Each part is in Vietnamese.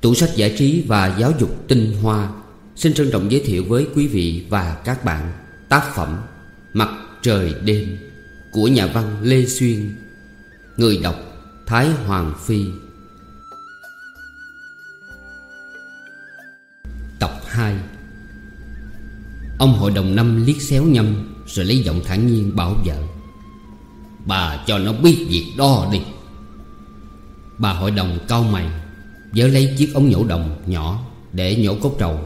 Tủ sách giải trí và giáo dục tinh hoa. Xin trân trọng giới thiệu với quý vị và các bạn Tác phẩm Mặt trời đêm Của nhà văn Lê Xuyên, Người đọc Thái Hoàng Phi. Tập 2 Ông hội đồng năm liếc xéo nhâm Rồi lấy giọng thản nhiên bảo vợ, Bà cho nó biết việc đó đi. Bà hội đồng cau mày Vớ lấy chiếc ống nhổ đồng nhỏ Để nhổ cốt trầu.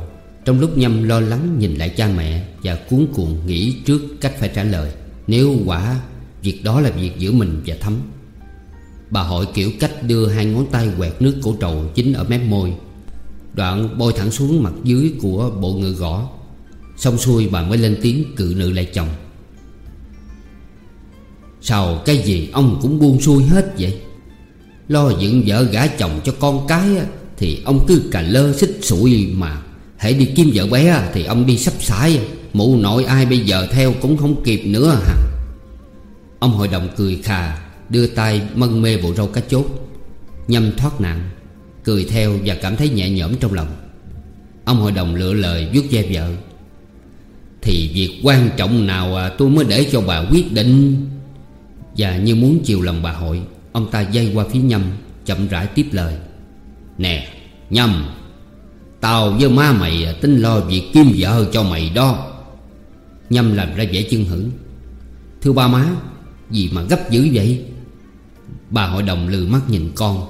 Trong lúc nhâm lo lắng nhìn lại cha mẹ Và cuốn cuồng nghĩ trước cách phải trả lời, Nếu quả Việc đó là việc giữa mình và Thấm Bà hội kiểu cách đưa hai ngón tay quẹt nước cổ trầu Chính ở mép môi. Đoạn bôi thẳng xuống mặt dưới của bộ ngựa gõ. Xong xuôi bà mới lên tiếng cự nữ lại chồng. Sao cái gì ông cũng buông xuôi hết vậy? Lo dựng vợ gả chồng cho con cái Thì ông cứ cà lơ xích sụi mà. Hãy đi kiếm vợ bé Thì ông đi sắp sải Mụ nội ai bây giờ theo cũng không kịp nữa hả? Ông hội đồng cười khà Đưa tay mân mê bộ râu cá chốt. Nhâm thoát nạn Cười theo và cảm thấy nhẹ nhõm trong lòng. Ông hội đồng lựa lời vuốt ve vợ. Thì việc quan trọng nào à, tôi mới để cho bà quyết định? Và như muốn chiều lòng bà hội Ông ta dây qua phía Nhâm, Chậm rãi tiếp lời. Nè, Nhâm, Tao với má mày tính lo việc kiếm vợ cho mày đó. Nhâm làm ra vẻ chân hững Thưa ba má, Gì mà gấp dữ vậy? Bà hội đồng lừ mắt nhìn con.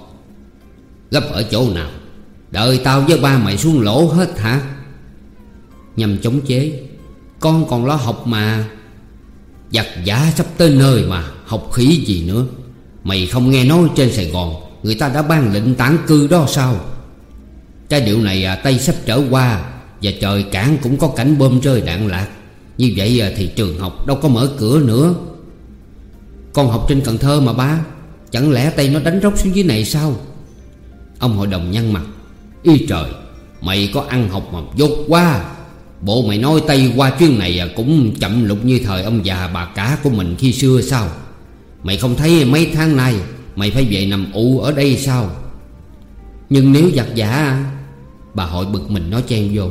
Gấp ở chỗ nào? Đợi tao với ba mày xuống lỗ hết hả? Nhâm chống chế. Con còn lo học mà. Giặc giả sắp tới nơi mà, Học khí gì nữa. Mày không nghe nói trên Sài Gòn Người ta đã ban lệnh tản cư đó sao? Cái điệu này à, Tây sắp trở qua Và trời cảng cũng có cảnh bom rơi đạn lạc. Như vậy à, thì trường học đâu có mở cửa nữa. Con học trên Cần Thơ mà ba Chẳng lẽ Tây nó đánh rốc xuống dưới này sao? Ông hội đồng nhăn mặt. Y trời Mày có ăn học mà dốt quá. Bộ mày nói Tây qua chuyến này à, Cũng chậm lục như thời ông già bà cả của mình khi xưa sao? Mày không thấy mấy tháng nay Mày phải về nằm ụ ở đây sao? Nhưng nếu giặc giả, Bà hội bực mình nói chen vô.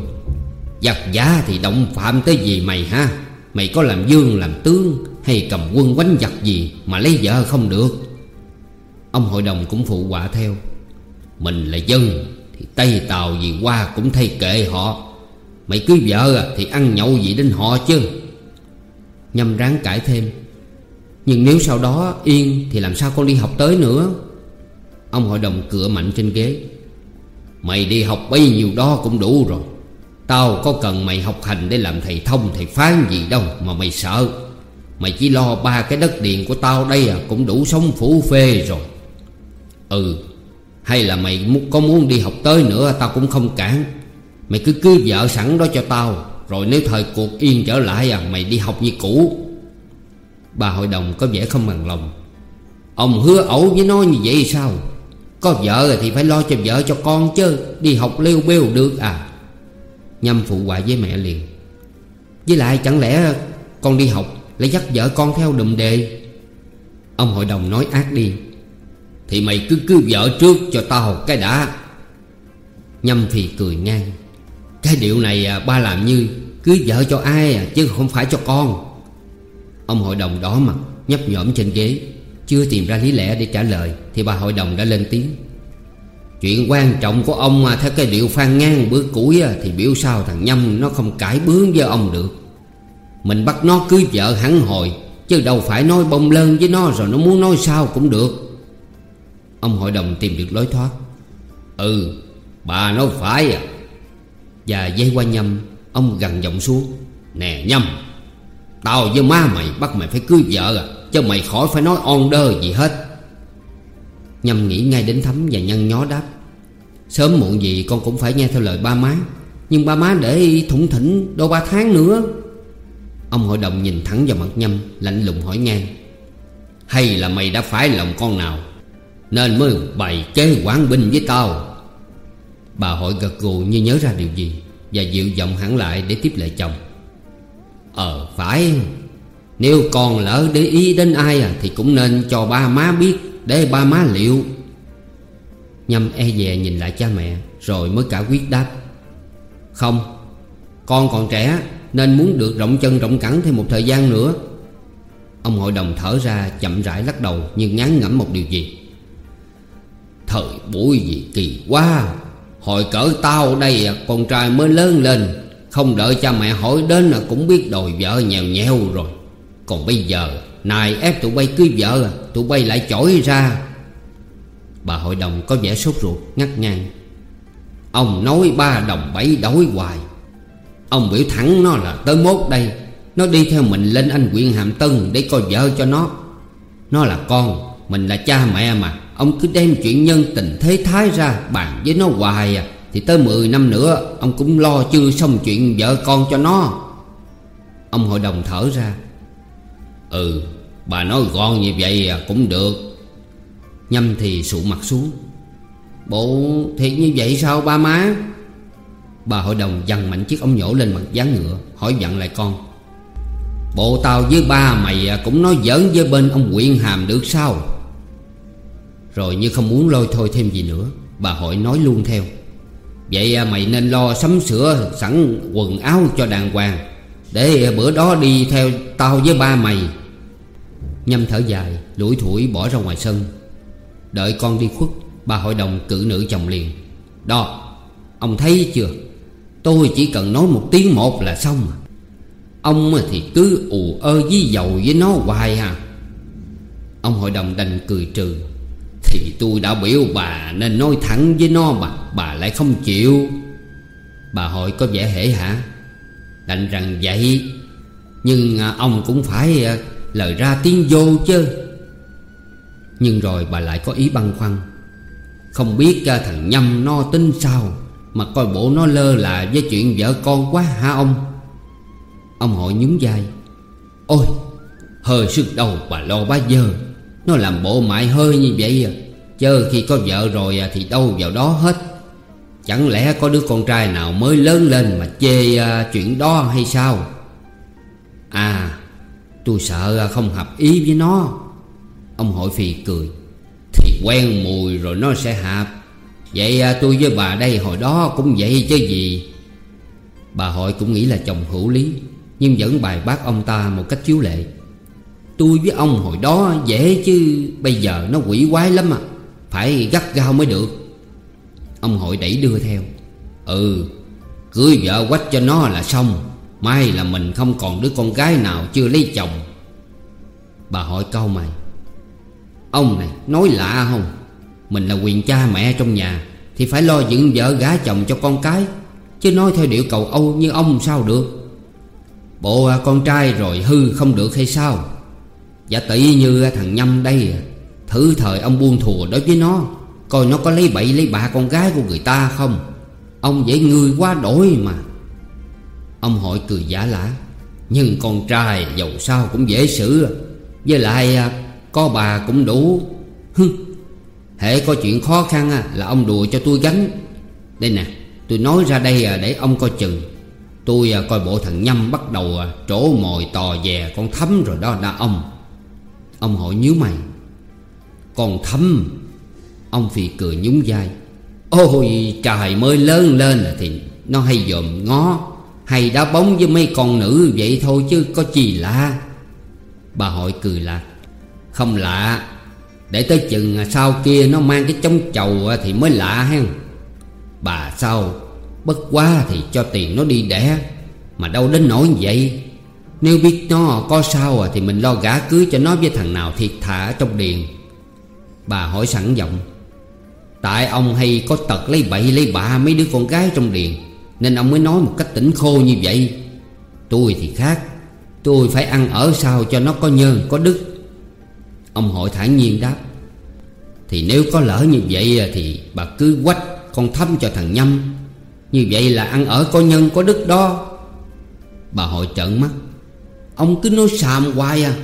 Giặc giả thì động phạm tới gì mày ha? Mày có làm dương làm tướng Hay cầm quân quánh giặc gì Mà lấy vợ không được? Ông hội đồng cũng phụ họa theo. Mình là dân Thì Tây Tàu gì qua cũng thay kệ họ. Mày cưới vợ thì ăn nhậu gì đến họ chứ? Nhâm ráng cãi thêm nhưng nếu sau đó yên Thì làm sao con đi học tới nữa? Ông hội đồng cựa mạnh trên ghế. Mày đi học bấy nhiêu đó cũng đủ rồi. Tao có cần mày học hành để làm thầy thông, thầy phán gì đâu Mà mày sợ. Mày chỉ lo ba cái đất điền của tao đây à Cũng đủ sống phủ phê rồi. Ừ Hay là mày có muốn đi học tới nữa, Tao cũng không cản. Mày cứ cưới vợ sẵn đó cho tao. Rồi nếu thời cuộc yên trở lại à Mày đi học như cũ. Bà hội đồng có vẻ không bằng lòng. Ông hứa ẩu với nó như vậy sao? Có vợ thì phải lo cho vợ cho con chứ Đi học lêu bêu được à? Nhâm phụ họa với mẹ liền. Với lại chẳng lẽ con đi học Lại dắt vợ con theo đùm đề? Ông hội đồng nói ác đi. Thì mày cứ cưới vợ trước cho tao cái đã. Nhâm thì cười ngang. Cái điệu này à, ba làm như Cưới vợ cho ai à, chứ không phải cho con. Ông hội đồng đỏ mặt, nhấp nhổm trên ghế. Chưa tìm ra lý lẽ để trả lời, Thì bà hội đồng đã lên tiếng. Chuyện quan trọng của ông mà, theo cái điệu phan ngang bữa củi Thì biểu sao thằng Nhâm nó không cãi bướng với ông được. Mình bắt nó cưới vợ hẳn hồi, Chứ đâu phải nói bông lơn với nó rồi nó muốn nói sao cũng được. Ông hội đồng tìm được lối thoát. Ừ bà nói phải à. Và dây qua Nhâm, Ông gằn giọng xuống. Nè Nhâm Tao với má mày bắt mày phải cưới vợ à Chứ mày khỏi phải nói on đơ gì hết. Nhâm nghĩ ngay đến thấm và nhăn nhó đáp, Sớm muộn gì con cũng phải nghe theo lời ba má, Nhưng ba má để thủng thỉnh đôi ba tháng nữa. Ông hội đồng nhìn thẳng vào mặt Nhâm, Lạnh lùng hỏi ngang, Hay là mày đã phải lòng con nào, Nên mới bày kế quán binh với tao? Bà hội gật gù như nhớ ra điều gì Và dịu giọng hẳn lại để tiếp lời chồng. Ờ phải. Nếu con lỡ để ý đến ai à Thì cũng nên cho ba má biết, Để ba má liệu. Nhâm e dè nhìn lại cha mẹ, Rồi mới cả quyết đáp. Không, Con còn trẻ, Nên muốn được rộng chân rộng cẳng thêm một thời gian nữa. Ông hội đồng thở ra, chậm rãi lắc đầu Nhưng ngán ngẩm một điều gì. Thời buổi gì kỳ quá, Hồi cỡ tao đây à, Con trai mới lớn lên không đợi cha mẹ hỏi đến là Cũng biết đòi vợ nhèo nhèo rồi. Còn bây giờ, Nài ép tụi bay cưới vợ, Tụi bay lại chổi ra. Bà hội đồng có vẻ sốt ruột, ngắt ngang. Ông nói ba đồng bảy đói hoài. Ông biểu thẳng nó là tới mốt đây, Nó đi theo mình lên anh huyện Hàm Tân Để coi vợ cho nó. Nó là con, Mình là cha mẹ mà. Ông cứ đem chuyện nhân tình thế thái ra Bàn với nó hoài à. Thì tới 10 năm nữa, Ông cũng lo chưa xong chuyện vợ con cho nó. Ông hội đồng thở ra. Ừ Bà nói gọn như vậy à, cũng được. Nhâm thì sụ mặt xuống. Bộ, thiệt như vậy sao ba má? Bà hội đồng dằn mạnh chiếc ống nhổ lên mặt dáng ngựa, Hỏi dặn lại con. Bộ tao với ba mày à, cũng nói giỡn với bên ông quyện hàm được sao? Rồi như không muốn lôi thôi thêm gì nữa, Bà hội nói luôn theo. Vậy à, mày nên lo sắm sửa sẵn quần áo cho đàng hoàng, Để à, bữa đó đi theo tao với ba mày. Nhâm thở dài, lủi thủi bỏ ra ngoài sân. Đợi con đi khuất, Bà hội đồng cử nữ chồng liền. Đó, Ông thấy chưa? Tôi chỉ cần nói một tiếng một là xong. Ông à, thì cứ ù ơ với dầu với nó hoài à. Ông hội đồng đành cười trừ. Thì tôi đã biểu bà nên nói thẳng với nó mà Bà lại không chịu. Bà hội có vẻ hể hả? Đành rằng vậy. Nhưng à, ông cũng phải à, lời ra tiếng vô chứ. Nhưng rồi bà lại có ý băn khoăn. Không biết à, thằng Nhâm nó tính sao Mà coi bộ nó lơ là với chuyện vợ con quá hả ông? Ông hội nhún vai. Ôi Hơi sức đầu bà lo bá dơ. Nó làm bộ mại hơi như vậy à. Chớ khi có vợ rồi à, thì đâu vào đó hết. Chẳng lẽ có đứa con trai nào mới lớn lên mà chê à, chuyện đó hay sao? À Tôi sợ à, không hợp ý với nó. Ông hội phì cười. Thì quen mùi rồi nó sẽ hợp Vậy à, tôi với bà đây hồi đó cũng vậy chứ gì? Bà hội cũng nghĩ là chồng hữu lý Nhưng vẫn bài bác ông ta một cách chiếu lệ. Tôi với ông hồi đó dễ chứ Bây giờ nó quỷ quái lắm à. Phải gắt gao mới được. Ông hội đẩy đưa theo. Ừ Cưới vợ quách cho nó là xong. May là mình không còn đứa con gái nào chưa lấy chồng. Bà hỏi câu mày. Ông này nói lạ không? Mình là quyền cha mẹ trong nhà Thì phải lo dựng vợ gả chồng cho con cái, Chứ nói theo điệu cầu Âu như ông sao được? Bộ con trai rồi hư không được hay sao? Giả tỷ như thằng Nhâm đây, Thử thời ông buông thùa đối với nó, Coi nó có lấy bậy lấy bạ con gái của người ta không? Ông dễ người quá đổi mà. Ông hội cười giả lả, Nhưng con trai dầu sao cũng dễ xử. Với lại à, có bà cũng đủ. Hưng Hệ có chuyện khó khăn à, là ông đùa cho tôi gánh. Đây nè, Tôi nói ra đây à, để ông coi chừng. Tôi coi bộ thằng Nhâm bắt đầu trổ mồi tò dè con thấm rồi đó đa ông. Ông hội nhíu mày, còn thâm Ông Phi cười nhún vai. Ôi, trời mới lớn lên thì nó hay dòm ngó, hay đá bóng với mấy con nữ vậy thôi chứ có gì lạ. Bà hội cười lạc Không lạ, Để tới chừng sau kia nó mang cái chống chầu thì mới lạ hen Bà sao? Bất quá thì cho tiền nó đi đẻ, Mà đâu đến nỗi vậy? Nếu biết nó có sao à thì mình lo gả cưới cho nó với thằng nào thiệt thả trong điền Bà hỏi sẵn giọng, Tại ông hay có tật lấy bậy lấy bạ mấy đứa con gái trong điền nên ông mới nói một cách tỉnh khô như vậy. Tôi thì khác, Tôi phải ăn ở sao cho nó có nhơn có đức. Ông hội thản nhiên đáp, Thì nếu có lỡ như vậy à, Thì bà cứ quách con thăm cho thằng Nhâm. Như vậy là ăn ở có nhân có đức đó. Bà hội trợn mắt Ông cứ nói xàm hoài à.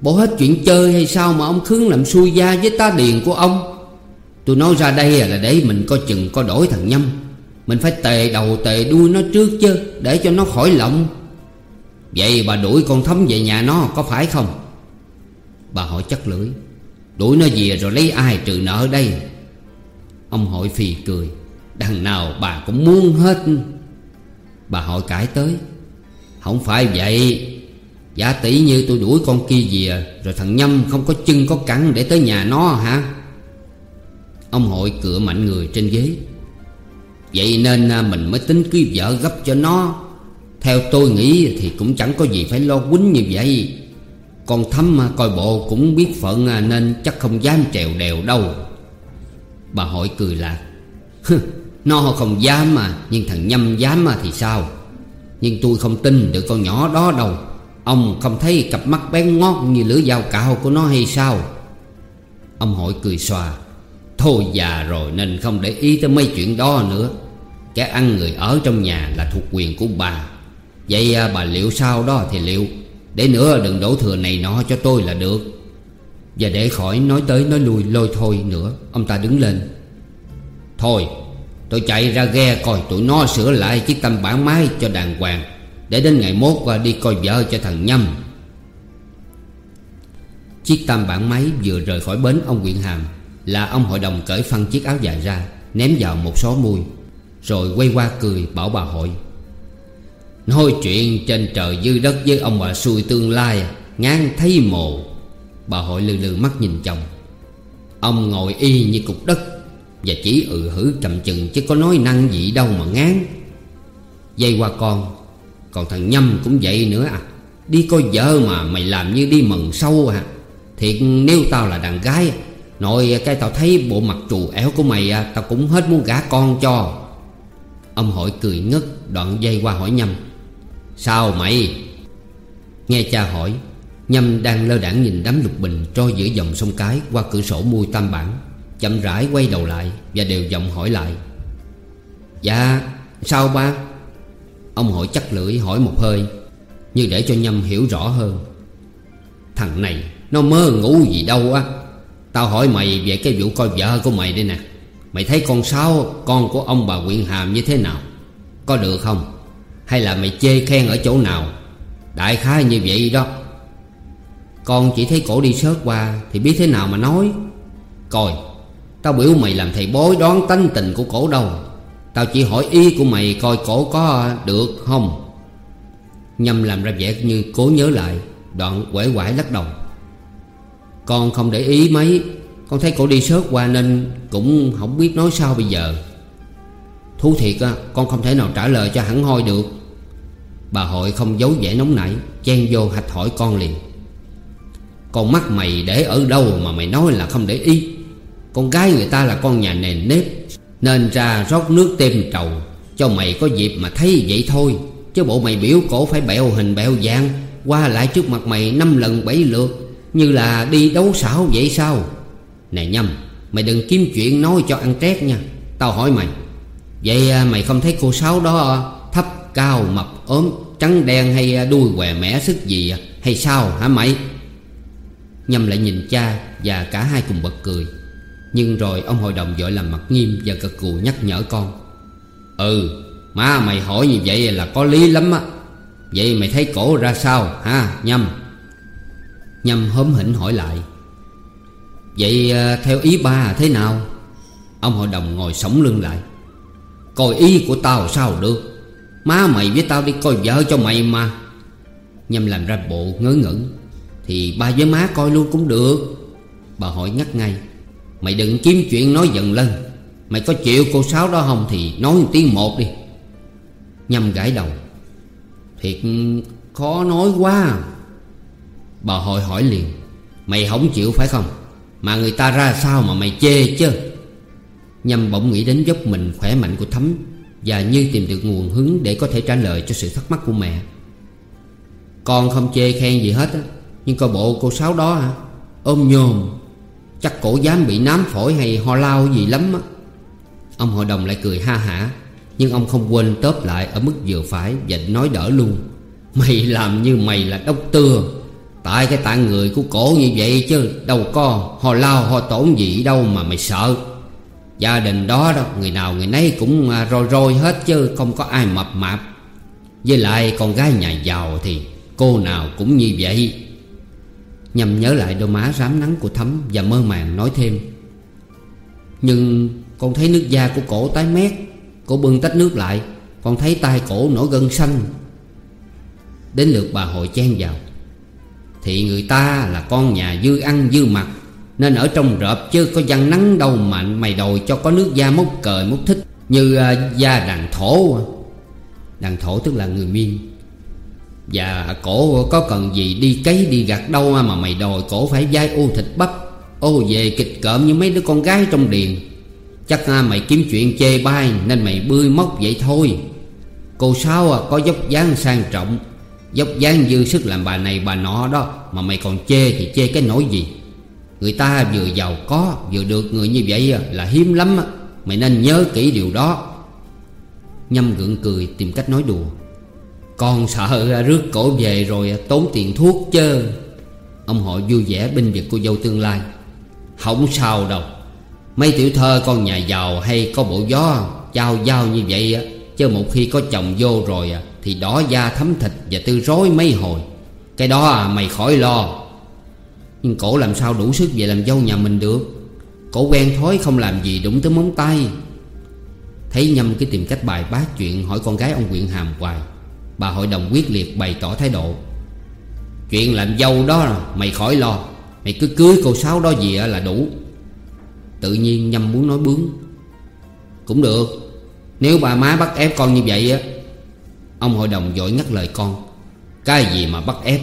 Bỏ hết chuyện chơi hay sao mà ông khứng làm xui da với tá điền của ông? Tôi nói ra đây là để mình coi chừng có đổi thằng Nhâm. Mình phải tề đầu tề đuôi nó trước chứ, Để cho nó khỏi lộng Vậy bà đuổi con thấm về nhà nó có phải không? Bà hỏi chắc lưỡi. Đuổi nó về rồi lấy ai trừ nợ đây? Ông hội phì cười. Đằng nào bà cũng muốn hết. Bà hội cãi tới. Không phải vậy. Giả tỷ như tôi đuổi con kia về, Rồi thằng Nhâm không có chân có cẳng để tới nhà nó hả? Ông hội cựa mạnh người trên ghế. Vậy nên à, mình mới tính cưới vợ gấp cho nó. Theo tôi nghĩ thì cũng chẳng có gì phải lo quýnh như vậy. Con thấm à, coi bộ cũng biết phận à, Nên chắc không dám trèo đèo đâu. Bà hội cười lạc Nó không dám mà Nhưng thằng Nhâm dám mà thì sao? Nhưng tôi không tin được con nhỏ đó đâu. Ông không thấy cặp mắt bén ngót như lưỡi dao cạo của nó hay sao? Ông hội cười xòa. Thôi già rồi, nên không để ý tới mấy chuyện đó nữa. Kẻ ăn người ở trong nhà là thuộc quyền của bà. Vậy à, bà liệu sao đó thì liệu. Để nữa đừng đổ thừa này nọ cho tôi là được. Và để khỏi nói tới nói lui lôi thôi nữa, Ông ta đứng lên. Thôi, tôi chạy ra ghe coi tụi nó sửa lại chiếc tâm bản máy cho đàng hoàng. Để đến ngày mốt qua đi coi vợ cho thằng Nhâm. Chiếc tam bản máy vừa rời khỏi bến ông Quyện Hàm Là ông hội đồng cởi phân chiếc áo dài ra, Ném vào một xó mui, Rồi quay qua cười bảo bà hội. Nói chuyện trên trời dư đất với ông bà xui tương lai Ngang thấy mồ. Bà hội lừ lừ mắt nhìn chồng. Ông ngồi y như cục đất Và chỉ ừ hử trầm chừng Chứ có nói năng gì đâu mà ngán. Dây qua con còn thằng Nhâm cũng vậy nữa à. Đi coi vợ mà, mày làm như đi mần sâu à. Thiệt, nếu tao là đàn gái, Nội cái tao thấy bộ mặt trù éo của mày à, Tao cũng hết muốn gả con cho. Ông hội cười ngất, Đoạn dây qua hỏi Nhâm. Sao mày? Nghe cha hỏi, Nhâm đang lơ đảng nhìn đám lục bình Trôi giữa dòng sông cái qua cửa sổ mui tam bản Chậm rãi quay đầu lại Và đều giọng hỏi lại. Dạ sao ba? Ông hội chắc lưỡi hỏi một hơi, Như để cho Nhâm hiểu rõ hơn. Thằng này, nó mơ ngủ gì đâu á. Tao hỏi mày về cái vụ coi vợ của mày đây nè. Mày thấy con Sáu, Con của ông bà Quyện Hàm như thế nào? Có được không? Hay là mày chê khen ở chỗ nào? Đại khái như vậy đó. Con chỉ thấy cổ đi sớt qua Thì biết thế nào mà nói. Coi, Tao biểu mày làm thầy bói đoán tánh tình của cổ đâu. Tao chỉ hỏi ý của mày coi cổ có được không? Nhâm làm ra vẻ như cố nhớ lại, Đoạn quể quải lắc đầu. Con không để ý mấy, Con thấy cổ đi sớt qua nên Cũng không biết nói sao bây giờ. Thú thiệt á, Con không thể nào trả lời cho hẳn hoi được. Bà hội không giấu vẻ nóng nảy, Chen vô hạch hỏi con liền. Con mắt mày để ở đâu mà mày nói là không để ý? Con gái người ta là con nhà nền nếp nên ra rót nước tem trầu Cho mày có dịp mà thấy vậy thôi. Chứ bộ mày biểu cổ phải bẹo hình bẹo dạng Qua lại trước mặt mày năm lần bảy lượt Như là đi đấu xảo vậy sao? Nè nhâm Mày đừng kiếm chuyện nói cho ăn trét nha. Tao hỏi mày Vậy à, mày không thấy cô Sáu đó à, Thấp, cao, mập, ốm Trắng đen hay à, đuôi què mẻ sức gì Hay sao hả mày? Nhâm lại nhìn cha Và cả hai cùng bật cười. Nhưng rồi ông hội đồng vội làm mặt nghiêm Và cực cù nhắc nhở con. Ừ Má mày hỏi như vậy là có lý lắm á. Vậy mày thấy cổ ra sao, ha, Nhâm? Nhâm hớm hỉnh hỏi lại. Vậy ờ, theo ý ba thế nào? Ông hội đồng ngồi sống lưng lại. Coi ý của tao sao được? Má mày với tao đi coi vợ cho mày mà. Nhâm làm ra bộ ngớ ngẩn. Thì ba với má coi luôn cũng được. Bà hỏi ngắt ngay. Mày đừng kiếm chuyện nói dần lên Mày có chịu cô Sáu đó không Thì nói một tiếng một đi. Nhâm gãi đầu. Thiệt khó nói quá. Bà hội hỏi liền. Mày không chịu phải không? Mà người ta ra sao mà mày chê chứ? Nhâm bỗng nghĩ đến dốc mình khỏe mạnh của Thấm Và như tìm được nguồn hứng để có thể trả lời cho sự thắc mắc của mẹ. Con không chê khen gì hết á, Nhưng coi bộ cô Sáu đó hả? Ôm nhồm. Chắc cổ dám bị nám phổi hay ho lao gì lắm á. Ông hội đồng lại cười ha hả, Nhưng ông không quên tớp lại ở mức vừa phải Và nói đỡ luôn. Mày làm như mày là đốc tưa Tại cái tạng người của cổ như vậy chứ, Đâu có ho lao ho tổn gì đâu mà mày sợ. Gia đình đó đó Người nào người nấy cũng rôi roi roi hết chứ, Không có ai mập mạp. Với lại con gái nhà giàu thì Cô nào cũng như vậy. Nhằm nhớ lại đôi má rám nắng của Thấm Và mơ màng nói thêm. Nhưng Con thấy nước da của cổ tái mét Cổ bưng tách nước lại. Con thấy tay cổ nổi gân xanh. Đến lượt bà hội chen vào. Thì người ta là con nhà dư ăn dư mặt Nên ở trong rợp chứ có văn nắng đâu mạnh mày đòi cho có nước da mốc cời mốc thích Như uh, da đàn thổ. Đàn thổ tức là người miên. Và cổ có cần gì đi cấy đi gặt đâu mà mày đòi cổ phải dai ô thịt bắp Ô về kịch cợm như mấy đứa con gái trong điền. Chắc mày kiếm chuyện chê bai Nên mày bươi móc vậy thôi. Cô Sáu à, có dốc dáng sang trọng Dốc dáng dư sức làm bà này bà nọ đó Mà mày còn chê thì chê cái nỗi gì? Người ta vừa giàu có Vừa được người như vậy là hiếm lắm Mày nên nhớ kỹ điều đó. Nhâm gượng cười tìm cách nói đùa. Con sợ rước cổ về rồi tốn tiền thuốc chứ Ông hội vui vẻ binh vực cô dâu tương lai. Không sao đâu. Mấy tiểu thơ, con nhà giàu hay có bộ gió Trao giao như vậy á Chứ một khi có chồng vô rồi à Thì đỏ da thấm thịt và tư rối mấy hồi. Cái đó à mày khỏi lo. Nhưng cổ làm sao đủ sức về làm dâu nhà mình được? Cổ quen thói không làm gì đụng tới móng tay. Thấy nhâm cái tìm cách bài bác chuyện Hỏi con gái ông quyện hàm hoài. Bà hội đồng quyết liệt bày tỏ thái độ. Chuyện làm dâu đó, mày khỏi lo. Mày cứ cưới cô Sáu đó gì là đủ. Tự nhiên nhâm muốn nói bướng. Cũng được. Nếu bà má bắt ép con như vậy á, Ông hội đồng vội ngắt lời con. Cái gì mà bắt ép?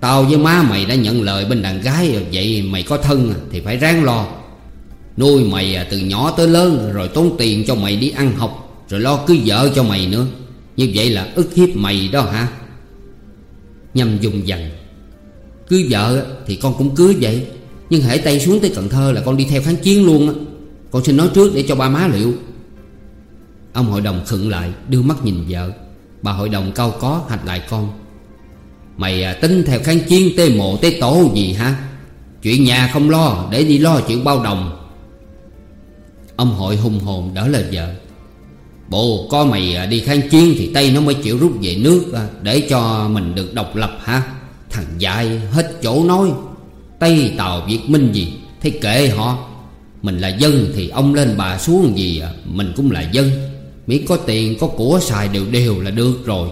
Tao với má mày đã nhận lời bên đàn gái, Vậy mày có thân à, thì phải ráng lo. Nuôi mày à, từ nhỏ tới lớn, Rồi tốn tiền cho mày đi ăn học, Rồi lo cưới vợ cho mày nữa. Như vậy là ức hiếp mày đó hả? Nhâm dùng dằn. Cưới vợ thì con cũng cưới vậy Nhưng hãy tay xuống tới Cần Thơ là con đi theo kháng chiến luôn á. Con xin nói trước để cho ba má liệu. Ông hội đồng khựng lại Đưa mắt nhìn vợ. Bà hội đồng cao có hạch lại con. Mày à, tính theo kháng chiến tê mộ tê tổ gì hả? Chuyện nhà không lo Để đi lo chuyện bao đồng. Ông hội hùng hồn đỡ lời vợ. Bộ có mày à, đi kháng chiến Thì Tây nó mới chịu rút về nước à, Để cho mình được độc lập hả? Thằng dại hết chỗ nói. Tây, Tàu, Việt Minh gì? Thế kệ họ. Mình là dân thì ông lên bà xuống gì à, Mình cũng là dân. Miễn có tiền, có của xài đều đều là được rồi.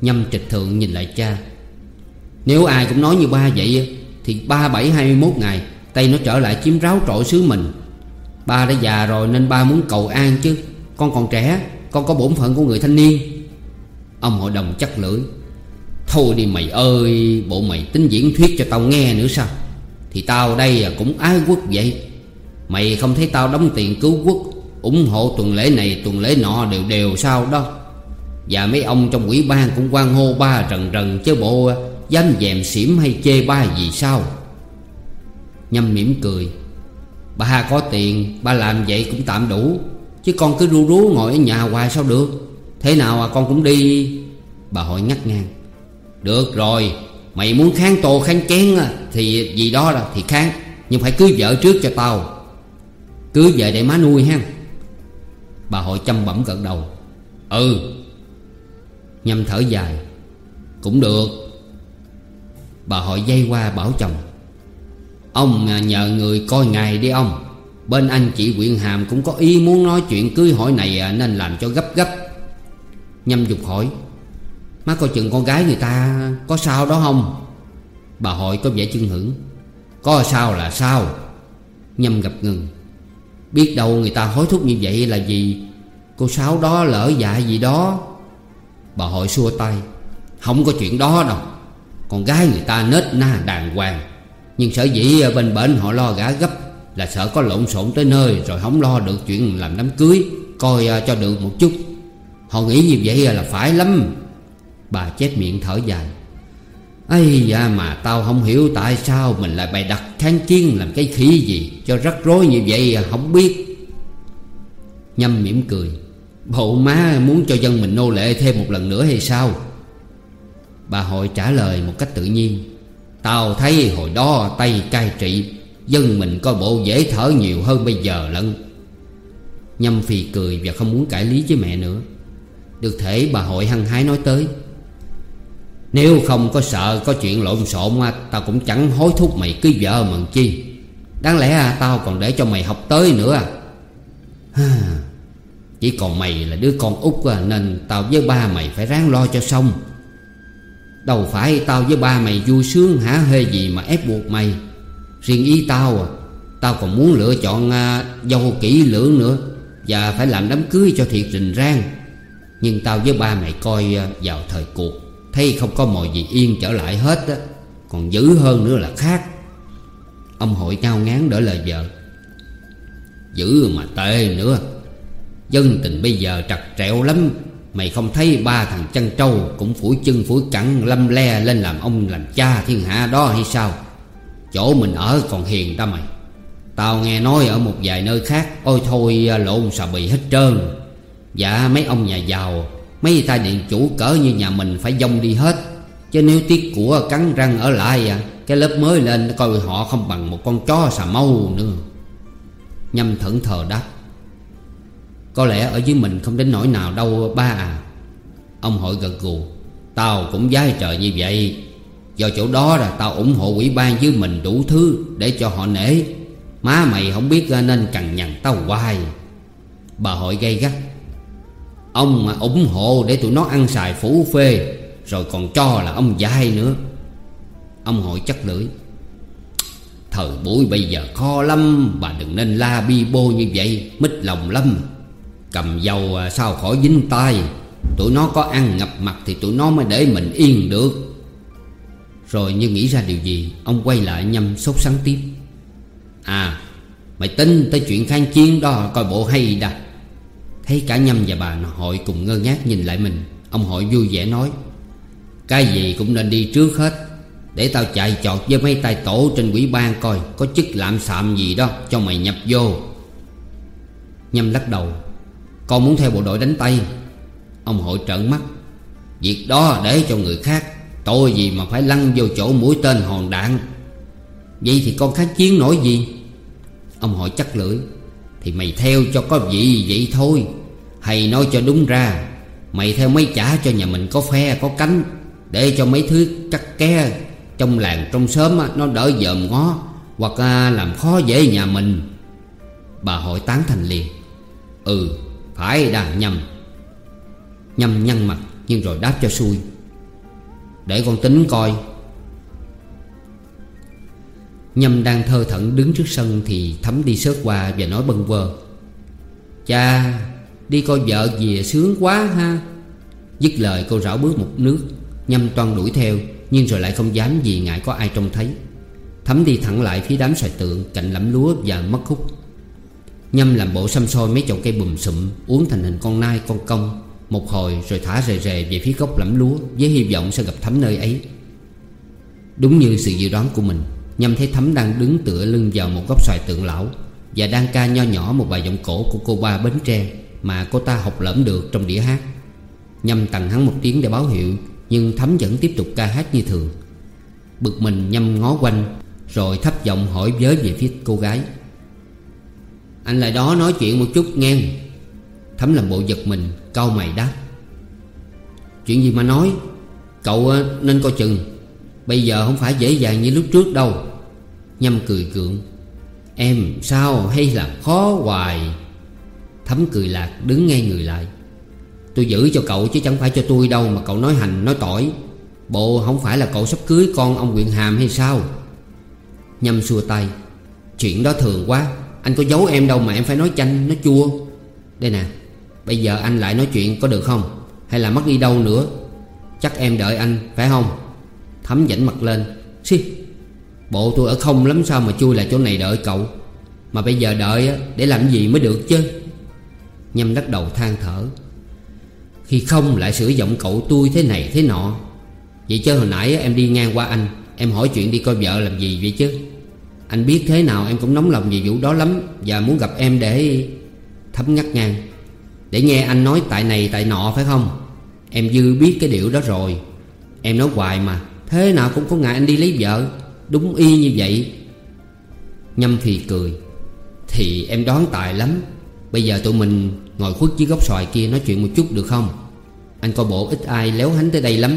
Nhâm trịch thượng nhìn lại cha. Nếu ai cũng nói như ba vậy Thì ba bảy hai mươi mốt ngày, Tây nó trở lại chiếm ráo trội xứ mình. Ba đã già rồi nên ba muốn cầu an chứ. Con còn trẻ, Con có bổn phận của người thanh niên. Ông hội đồng chắc lưỡi. Thôi đi mày ơi, Bộ mày tính diễn thuyết cho tao nghe nữa sao? Thì tao đây à, cũng ái quốc vậy. Mày không thấy tao đóng tiền cứu quốc, ủng hộ tuần lễ này, tuần lễ nọ đều đều sao đó? Và mấy ông trong quỹ ban cũng quan hô ba rần rần chứ bộ, Dám dèm xỉm hay chê ba gì sao? Nhâm mỉm cười. Ba có tiền, Ba làm vậy cũng tạm đủ. Chứ con cứ ru rú ngồi ở nhà hoài sao được? Thế nào à con cũng đi. Bà hội ngắt ngang. Được rồi, Mày muốn kháng tô kháng chén à, Thì gì đó là thì kháng. Nhưng phải cưới vợ trước cho tao. Cưới về để má nuôi ha. Bà hội chăm bẩm gật đầu. Ừ. Nhâm thở dài. Cũng được. Bà hội dây qua bảo chồng. Ông à, nhờ người coi ngày đi ông. Bên anh chị quyện hàm cũng có ý muốn nói chuyện cưới hỏi này à, Nên làm cho gấp gấp. Nhâm dục hỏi Má coi chừng con gái người ta Có sao đó không? Bà hội có vẻ chưng hưởng Có sao là sao? Nhâm gặp ngừng Biết đâu người ta hối thúc như vậy là gì Cô Sáu đó lỡ dạ gì đó. Bà hội xua tay Không có chuyện đó đâu Con gái người ta nết na đàng hoàng Nhưng sở dĩ bên bệnh họ lo gã gấp là sợ có lộn xộn tới nơi Rồi không lo được chuyện làm đám cưới, Coi à, cho được một chút. Họ nghĩ như vậy à, là phải lắm. Bà chép miệng thở dài. Ấy da mà, tao không hiểu tại sao Mình lại bày đặt kháng chiến làm cái khí gì Cho rắc rối như vậy à, không biết. Nhâm mỉm cười. Bộ má muốn cho dân mình nô lệ thêm một lần nữa hay sao? Bà hội trả lời một cách tự nhiên. Tao thấy hồi đó tay cai trị Dân mình coi bộ dễ thở nhiều hơn bây giờ lận. Nhâm phì cười và không muốn cãi lý với mẹ nữa. Được thể bà hội hăng hái nói tới Nếu không có sợ có chuyện lộn xộn Tao cũng chẳng hối thúc mày cưới vợ mần chi. Đáng lẽ à, tao còn để cho mày học tới nữa à. Chỉ còn mày là đứa con út Nên tao với ba mày phải ráng lo cho xong. Đâu phải tao với ba mày vui sướng hả hê gì mà ép buộc mày. Riêng ý tao à Tao còn muốn lựa chọn à, dâu kỹ lưỡng nữa Và phải làm đám cưới cho thiệt rình rang. Nhưng tao với ba mày coi à, vào thời cuộc Thấy không có mồi gì yên trở lại hết á. Còn dữ hơn nữa là khác. Ông hội cao ngán đỡ lời vợ. Dữ mà tệ nữa. Dân tình bây giờ trật trẹo lắm. Mày không thấy ba thằng chân trâu Cũng phủi chân phủi cẳng lâm le lên làm ông làm cha thiên hạ đó hay sao? Chỗ mình ở còn hiền ta mày. Tao nghe nói ở một vài nơi khác, Ôi thôi à, lộn xà bì hết trơn. Dạ mấy ông nhà giàu, Mấy tay điện chủ cỡ như nhà mình phải dông đi hết. Chứ nếu tiếc của cắn răng ở lại à Cái lớp mới lên coi họ không bằng một con chó xà mâu nữa. Nhâm thẫn thờ đáp. Có lẽ ở dưới mình không đến nỗi nào đâu, ba à. Ông hội gật gù. Tao cũng giái trời như vậy. Do chỗ đó là tao ủng hộ quỹ ban với mình đủ thứ Để cho họ nể. Má mày không biết à, nên cằn nhằn tao hoài. Bà hội gây gắt. Ông mà ủng hộ để tụi nó ăn xài phủ phê, Rồi còn cho là ông dai nữa. Ông hội chắc lưỡi. Thời buổi bây giờ khó lắm, Bà đừng nên la bi bô như vậy, Mít lòng lắm. Cầm dầu à, sao khỏi dính tay Tụi nó có ăn ngập mặt Thì tụi nó mới để mình yên được. Rồi như nghĩ ra điều gì, Ông quay lại nhâm sốt sắng tiếp. À Mày tin tới chuyện kháng chiến đó Coi bộ hay đà. Thấy cả nhâm và bà hội cùng ngơ ngác nhìn lại mình, Ông hội vui vẻ nói, Cái gì cũng nên đi trước hết, Để tao chạy chọt với mấy tay tổ trên quỹ ban coi Có chức lạm xạm gì đó cho mày nhập vô. Nhâm lắc đầu, Con muốn theo bộ đội đánh Tây. Ông hội trợn mắt, Việc đó để cho người khác Tôi gì mà phải lăn vô chỗ mũi tên hòn đạn? Vậy thì con kháng chiến nổi gì? Ông hỏi chắc lưỡi. Thì mày theo cho có gì vậy thôi. Hay nói cho đúng ra, Mày theo mấy chả cho nhà mình có phe, có cánh. Để cho mấy thứ cắt ke Trong làng trong xóm nó đỡ dợm ngó, Hoặc à, làm khó dễ nhà mình. Bà hội tán thành liền. Ừ phải đàn nhầm. Nhâm nhăn mặt, Nhưng rồi đáp cho xuôi để con tính coi. Nhâm đang thơ thẩn đứng trước sân Thì Thấm đi sớt qua và nói bâng quơ. Cha, Đi coi vợ về sướng quá ha. Dứt lời cô rảo bước một nước. Nhâm toan đuổi theo, Nhưng rồi lại không dám vì ngại có ai trông thấy. Thấm đi thẳng lại phía đám xoài tượng Cạnh lẫm lúa và mất khúc Nhâm làm bộ xăm soi mấy chậu cây bùm sụm, Uống thành hình con nai, con công một hồi rồi thả rề rề về phía gốc lẫm lúa Với hy vọng sẽ gặp Thấm nơi ấy. Đúng như sự dự đoán của mình, Nhâm thấy Thấm đang đứng tựa lưng vào một góc xoài tượng lão Và đang ca nho nhỏ một bài giọng cổ của cô ba Bến Tre Mà cô ta học lẫm được trong đĩa hát. Nhâm tặng hắn một tiếng để báo hiệu, Nhưng Thấm vẫn tiếp tục ca hát như thường. Bực mình, Nhâm ngó quanh, Rồi thấp giọng hỏi với về phía cô gái. Anh lại đó nói chuyện một chút nghe. Thấm làm bộ giật mình, Cau mày đáp. Chuyện gì mà nói? Cậu ờ, nên coi chừng. Bây giờ không phải dễ dàng như lúc trước đâu. Nhâm cười gượng. Em sao hay là khó hoài? Thấm cười lạc, đứng ngay người lại. Tôi giữ cho cậu chứ chẳng phải cho tôi đâu Mà cậu nói hành, nói tỏi. Bộ không phải là cậu sắp cưới con ông Quyện Hàm hay sao? Nhâm xua tay. Chuyện đó thường quá. Anh có giấu em đâu mà em phải nói chanh, nói chua. Đây nè. Bây giờ anh lại nói chuyện có được không? Hay là mất đi đâu nữa? Chắc em đợi anh, phải không? Thấm dẫn mặt lên. Xì. Bộ tôi ở không lắm sao mà chui lại chỗ này đợi cậu? Mà bây giờ đợi để làm gì mới được chứ? Nhâm lắc đầu than thở. Khi không lại sửa giọng cậu tôi thế này thế nọ. Vậy chứ hồi nãy em đi ngang qua anh. Em hỏi chuyện đi coi vợ làm gì vậy chứ? Anh biết thế nào em cũng nóng lòng về vụ đó lắm. Và muốn gặp em để Thấm ngắt ngang. Để nghe anh nói tại này tại nọ, phải không? Em dư biết cái điệu đó rồi. Em nói hoài mà. Thế nào cũng có ngại anh đi lấy vợ. Đúng y như vậy. Nhâm phì cười. Thì em đoán tài lắm. Bây giờ tụi mình ngồi khuất dưới gốc xoài kia Nói chuyện một chút được không? Anh coi bộ ít ai léo hánh tới đây lắm.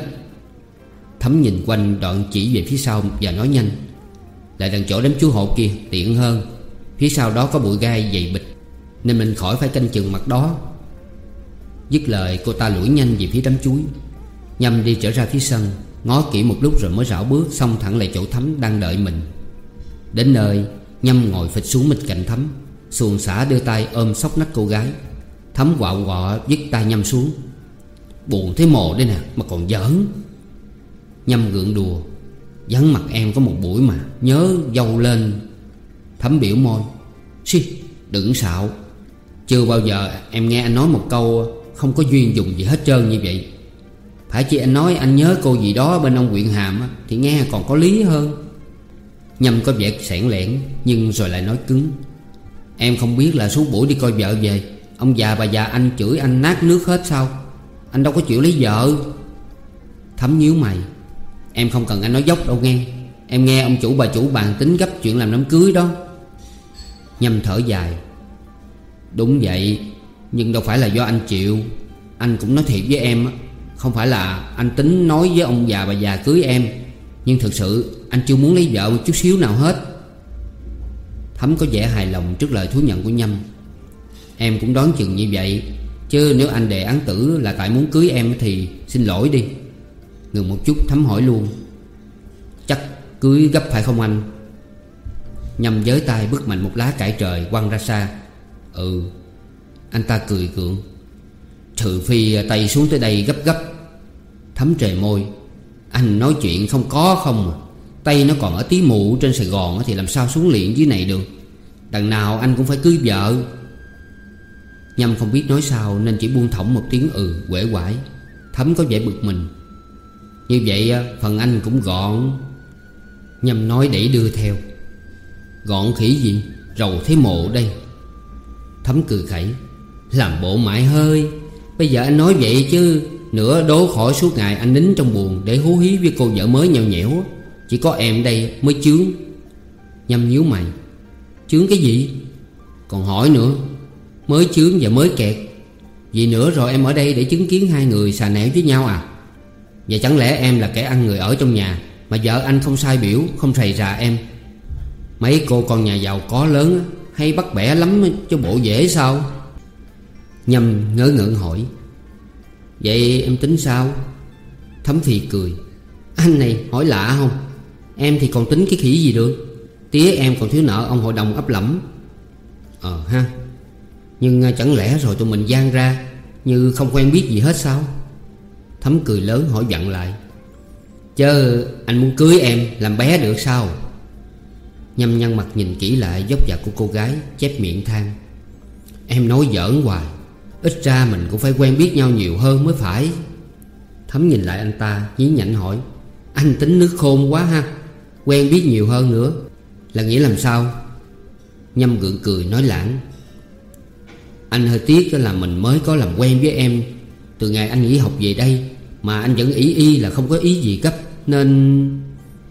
Thấm nhìn quanh đoạn chỉ về phía sau Và nói nhanh. Lại đằng chỗ đám chú hộ kia, tiện hơn. Phía sau đó có bụi gai dày bịch. Nên mình khỏi phải canh chừng mặt đó. Dứt lời, cô ta lủi nhanh về phía đám chuối. Nhâm đi trở ra phía sân, Ngó kỹ một lúc rồi mới rảo bước Xong thẳng lại chỗ thấm đang đợi mình. Đến nơi, Nhâm ngồi phịch xuống bên cạnh thấm Xuồng xả đưa tay ôm sóc nách cô gái. Thấm quạo quọ dứt tay Nhâm xuống. Buồn thế mồ đây nè, Mà còn giỡn. Nhâm gượng đùa, Vắng mặt em có một buổi mà, Nhớ dâu lên. Thấm biểu môi, Xì, đừng xạo. Chưa bao giờ em nghe anh nói một câu không có duyên dùng gì hết trơn như vậy. Phải chỉ anh nói anh nhớ cô gì đó bên ông quyện hàm Thì nghe còn có lý hơn. Nhâm có vẻ sẻn lẻn, Nhưng rồi lại nói cứng. Em không biết là suốt buổi đi coi vợ về. Ông già bà già anh chửi anh nát nước hết sao? Anh đâu có chịu lấy vợ. Thấm nhíu mày. Em không cần anh nói dốc đâu nghe. Em nghe ông chủ bà chủ bàn tính gấp chuyện làm đám cưới đó. Nhâm thở dài. Đúng vậy. Nhưng đâu phải là do anh chịu. Anh cũng nói thiệt với em Không phải là anh tính nói với ông già bà già cưới em. Nhưng thực sự, anh chưa muốn lấy vợ một chút xíu nào hết. Thấm có vẻ hài lòng trước lời thú nhận của Nhâm. Em cũng đoán chừng như vậy. Chứ nếu anh đề án tử là tại muốn cưới em thì xin lỗi đi. Ngừng một chút, Thấm hỏi luôn. Chắc cưới gấp phải không anh? Nhâm giới tay bước mạnh một lá cải trời quăng ra xa. Ừ anh ta cười gượng. Trừ phi à, tay xuống tới đây gấp gấp. Thấm trề môi. Anh nói chuyện không có không à. Tay nó còn ở tí mụ trên Sài Gòn Thì làm sao xuống liền dưới này được. Đằng nào anh cũng phải cưới vợ. Nhâm không biết nói sao Nên chỉ buông thõng một tiếng ừ quể quải Thấm có vẻ bực mình. Như vậy à, phần anh cũng gọn. Nhâm nói để đưa theo. Gọn khỉ gì? Rầu thế mộ đây. Thấm cười khẩy. Làm bộ mãi hơi. Bây giờ anh nói vậy chứ, Nửa đố khỏi suốt ngày anh nín trong buồn Để hú hí với cô vợ mới nhèo nhẽo. Chỉ có em đây mới chướng. Nhâm nhíu mày. Chướng cái gì? Còn hỏi nữa. Mới chướng và mới kẹt. Vì nữa rồi em ở đây để chứng kiến hai người xà nẻo với nhau à? Và chẳng lẽ em là kẻ ăn người ở trong nhà, Mà vợ anh không sai biểu, Không thầy rà em? Mấy cô con nhà giàu có lớn Hay bắt bẻ lắm cho bộ dễ sao? Nhâm ngớ ngẩn hỏi, Vậy em tính sao? Thấm Phi cười, Anh này hỏi lạ không? Em thì còn tính cái khỉ gì được? Tía em còn thiếu nợ, ông hội đồng ấp lẫm. Ờ ha, Nhưng à, chẳng lẽ rồi tụi mình gian ra Như không quen biết gì hết sao? Thấm cười lớn hỏi dặn lại, Chớ, anh muốn cưới em Làm bé được sao? Nhâm nhăn mặt nhìn kỹ lại dốc dạc của cô gái, Chép miệng than, Em nói giỡn hoài. Ít ra mình cũng phải quen biết nhau nhiều hơn mới phải. Thấm nhìn lại anh ta, nhí nhảnh hỏi, Anh tính nước khôn quá ha, Quen biết nhiều hơn nữa, Là nghĩa làm sao? Nhâm gượng cười nói lãng, Anh hơi tiếc là mình mới có làm quen với em. Từ ngày anh nghỉ học về đây Mà anh vẫn ý y là không có ý gì gấp, Nên